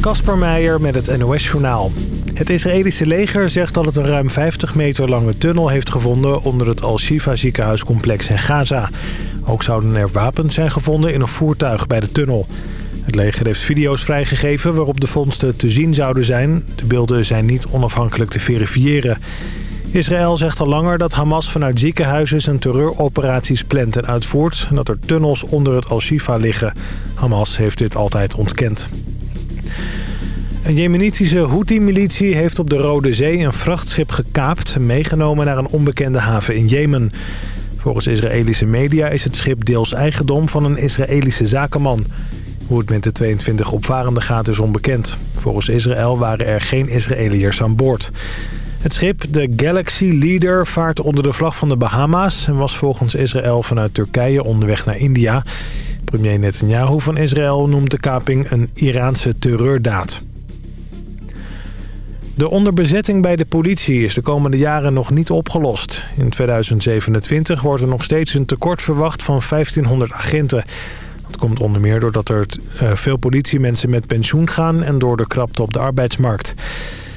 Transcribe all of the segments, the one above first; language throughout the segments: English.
Kasper Meijer met het NOS-journaal. Het Israëlische leger zegt dat het een ruim 50 meter lange tunnel heeft gevonden... onder het Al-Shifa ziekenhuiscomplex in Gaza. Ook zouden er wapens zijn gevonden in een voertuig bij de tunnel. Het leger heeft video's vrijgegeven waarop de vondsten te zien zouden zijn. De beelden zijn niet onafhankelijk te verifiëren. Israël zegt al langer dat Hamas vanuit ziekenhuizen zijn terreuroperaties plant en uitvoert... en dat er tunnels onder het Al-Shifa liggen. Hamas heeft dit altijd ontkend. Een jemenitische Houthi-militie heeft op de Rode Zee een vrachtschip gekaapt... en meegenomen naar een onbekende haven in Jemen. Volgens Israëlische media is het schip deels eigendom van een Israëlische zakenman. Hoe het met de 22 opvarenden gaat is onbekend. Volgens Israël waren er geen Israëliërs aan boord. Het schip, de Galaxy Leader, vaart onder de vlag van de Bahama's... en was volgens Israël vanuit Turkije onderweg naar India. Premier Netanyahu van Israël noemt de kaping een Iraanse terreurdaad. De onderbezetting bij de politie is de komende jaren nog niet opgelost. In 2027 wordt er nog steeds een tekort verwacht van 1500 agenten. Dat komt onder meer doordat er eh, veel politiemensen met pensioen gaan... en door de krapte op de arbeidsmarkt.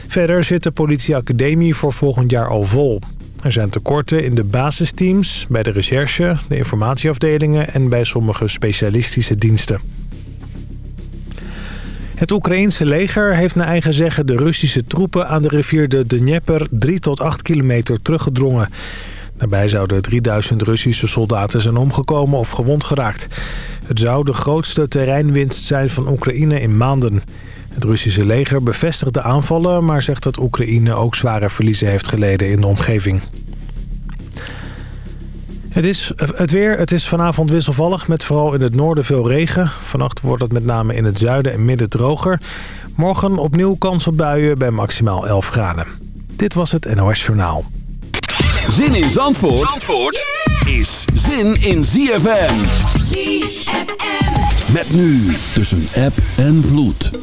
Verder zit de politieacademie voor volgend jaar al vol. Er zijn tekorten in de basisteams, bij de recherche, de informatieafdelingen... en bij sommige specialistische diensten. Het Oekraïense leger heeft naar eigen zeggen de Russische troepen aan de rivier de Dnieper 3 tot 8 kilometer teruggedrongen. Daarbij zouden 3000 Russische soldaten zijn omgekomen of gewond geraakt. Het zou de grootste terreinwinst zijn van Oekraïne in maanden. Het Russische leger bevestigt de aanvallen, maar zegt dat Oekraïne ook zware verliezen heeft geleden in de omgeving. Het, is, het weer, het is vanavond wisselvallig met vooral in het noorden veel regen. Vannacht wordt het met name in het zuiden en midden droger. Morgen opnieuw kans op buien bij maximaal 11 graden. Dit was het NOS Journaal. Zin in Zandvoort, Zandvoort is zin in ZFM. ZFM. Met nu tussen app en vloed.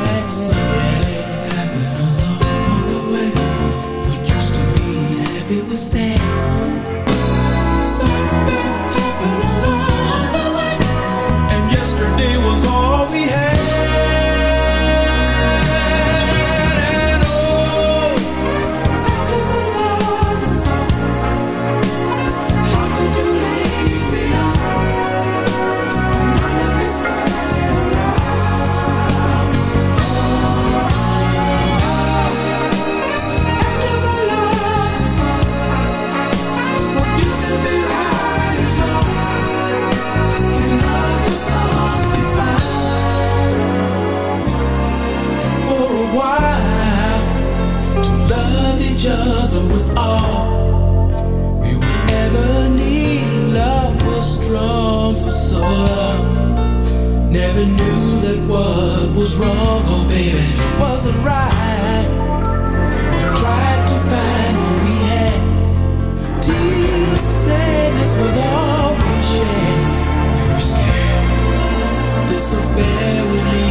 it was sad. Something wrong, oh baby, wasn't right. We tried to find what we had. Dear sadness was all we shared. We were scared this affair would leave.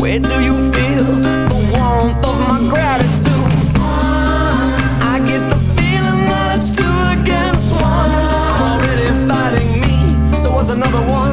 Where do you feel the warmth of my gratitude? I get the feeling that it's two against one. I'm already fighting me, so what's another one?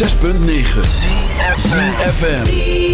106.9 FM.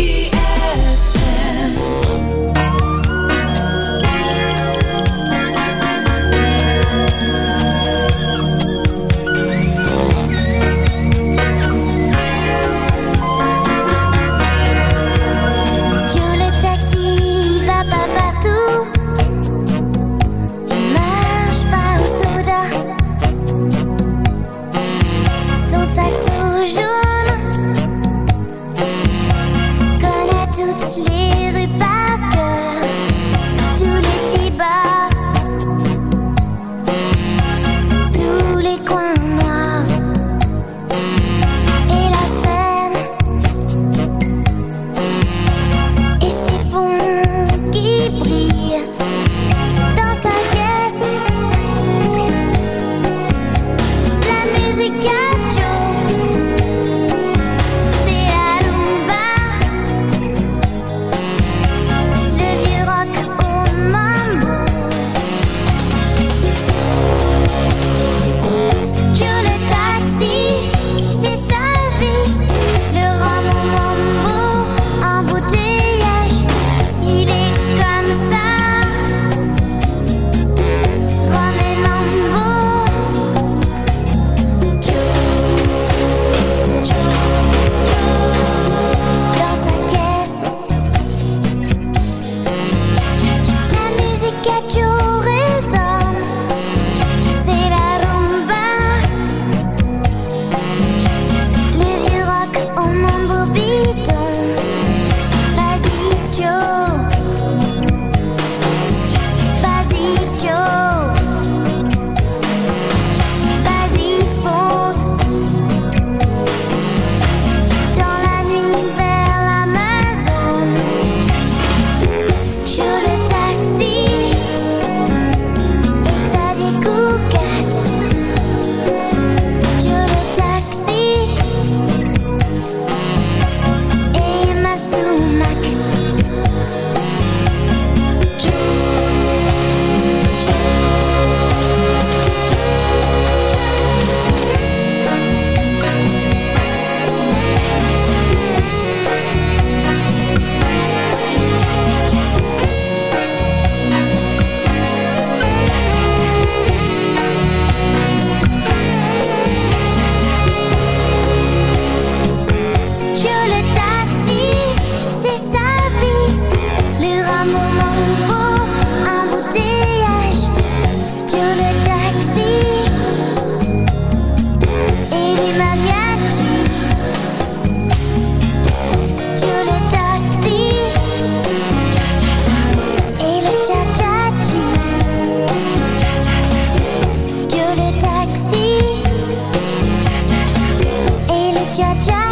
You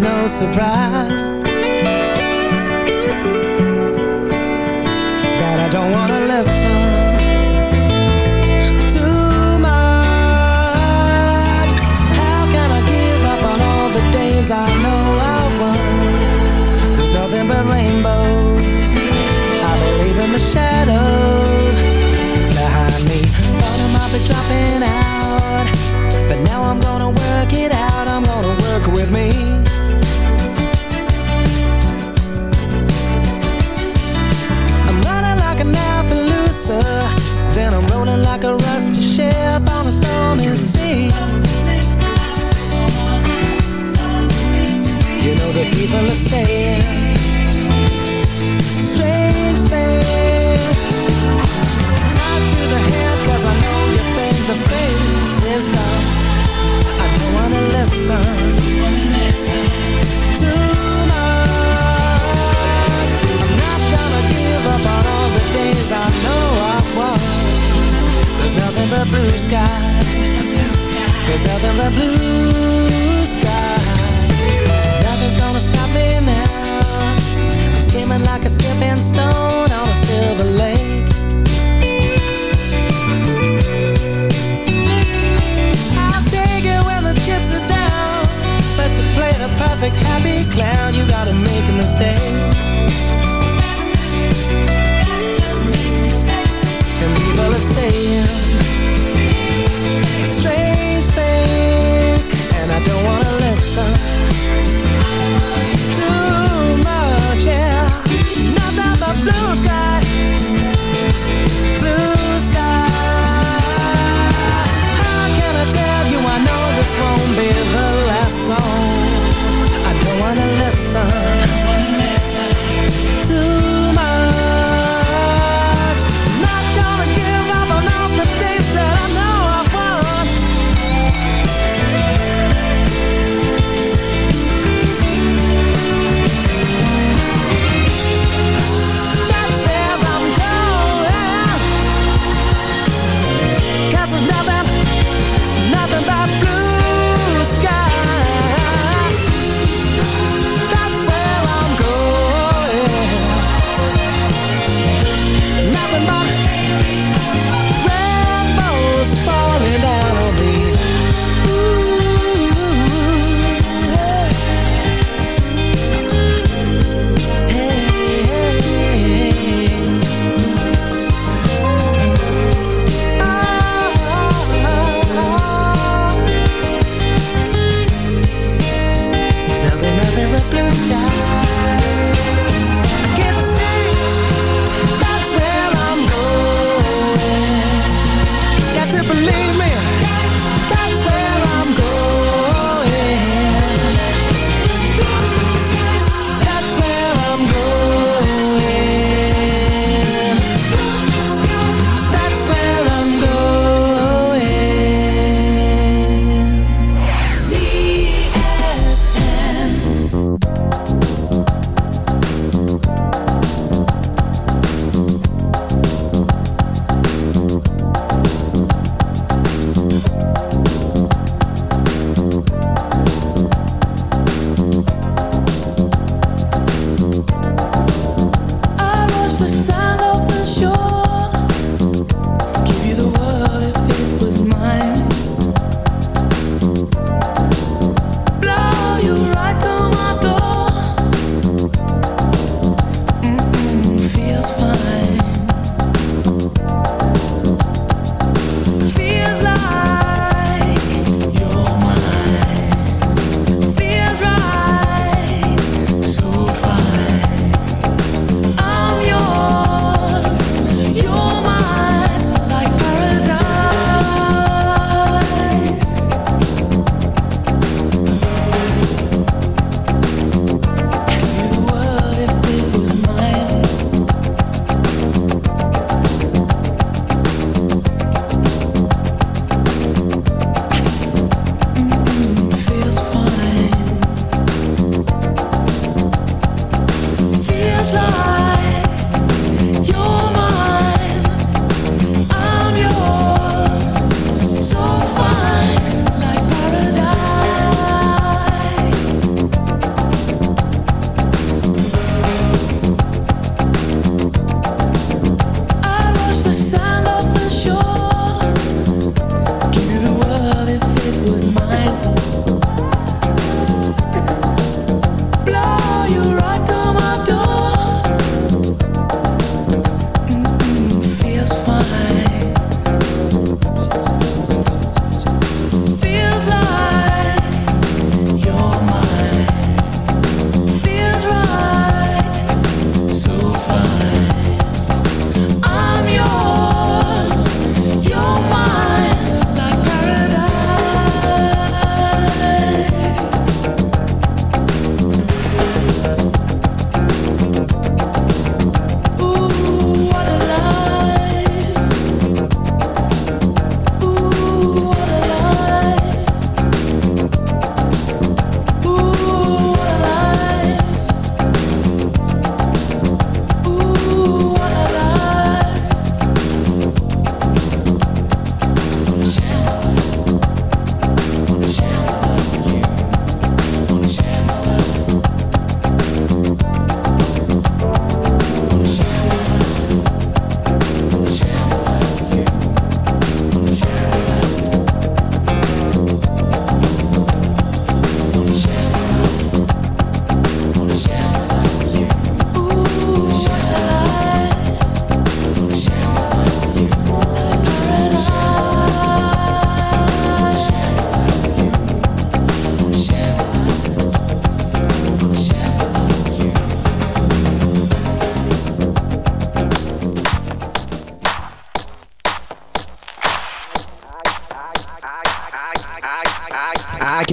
no surprise That I don't wanna listen too much. How can I give up on all the days I know I nothing but rainbows. I believe in the shadows Behind me. Thought I might be dropping out But now I'm gonna work it out. I'm gonna work with me That people are saying Strange things. Tied to the head Cause I know you think the face is done I don't wanna listen. Too much. I'm not gonna give up on all the days I know I've won. There's nothing but blue sky. There's nothing but blue I'm like a skipping stone on a silver lake. I'll take it when the chips are down But to play the perfect happy clown You gotta make a mistake. And people are saying Strange things And I don't wanna listen blue won't be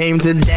came today.